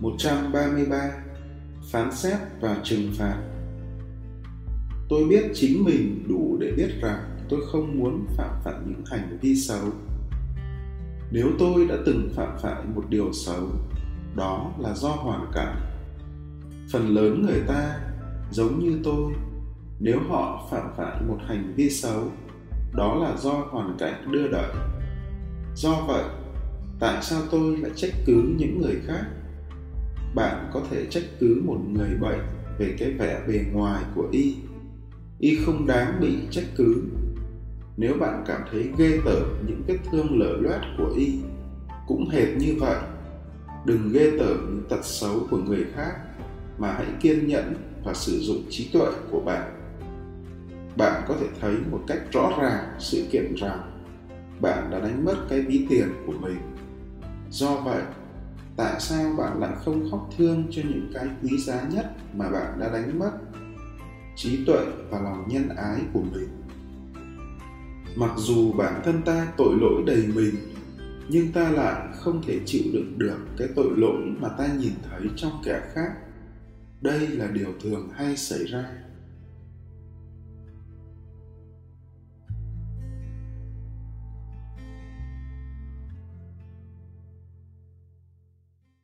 133 Phán xét và trừng phạt Tôi biết chính mình đủ để biết rằng tôi không muốn phạm phải những hành vi xấu. Nếu tôi đã từng phạm phải một điều xấu, đó là do hoàn cảnh. Phần lớn người ta, giống như tôi, nếu họ phạm phải một hành vi xấu, đó là do hoàn cảnh đưa đẩy. Do vậy, tại sao tôi lại trách cứ những người khác bạn có thể trách cứ một người bệnh về cái vẻ bề ngoài của y. Y không đáng bị trách cứ. Nếu bạn cảm thấy ghê tởm những vết thương lở loét của y, cũng hệt như vậy. Đừng ghê tởm những tật xấu của người khác, mà hãy kiên nhẫn và sử dụng trí tuệ của bạn. Bạn có thể thấy một cách rõ ràng sự kiện rằng bạn đã đánh mất cái ví tiền của mình. Do vậy tại sao bạn lại không khóc thương cho những cái quý giá nhất mà bạn đã đánh mất? Trí tuệ và lòng nhân ái của mình. Mặc dù bản thân ta tội lỗi đầy mình, nhưng ta lại không thể chịu đựng được cái tội lỗi mà ta nhìn thấy trong kẻ khác. Đây là điều thường hay xảy ra.